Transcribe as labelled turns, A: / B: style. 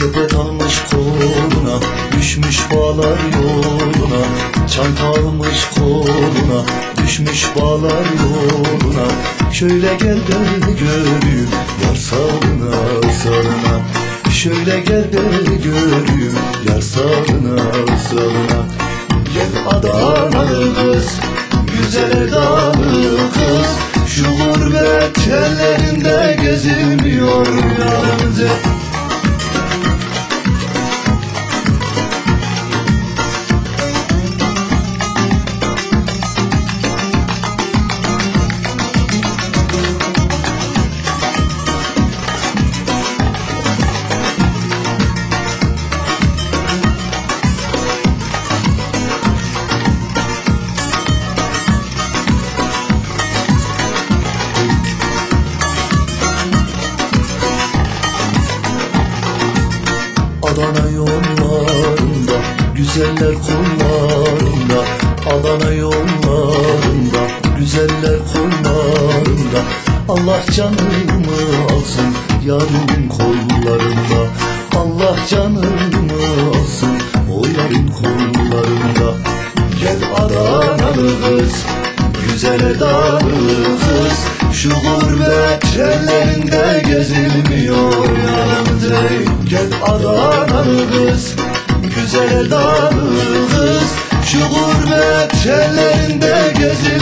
A: Sepet almış koluna Düşmüş bağlar yoluna Çanta almış koluna Düşmüş bağlar yoluna. Şöyle gel de göreyim Yar salına salına Şöyle gel de göreyim Yar salına salına Gel Adanalı kız Güzel edalı kız. Şu gurbet ellerinde gezilmiyor yalnız Adana yollarında Güzeller kollarında Adana yollarında Güzeller kollarında Allah canımı alsın Yarın kollarında. Allah canımı alsın O yarın kollarında. Gel Adanalı kız Güzel edalı kız Şu gurbet gezilmiyor. Kız Güzel edalı kız Şu gurbet ellerinde gezilmiyor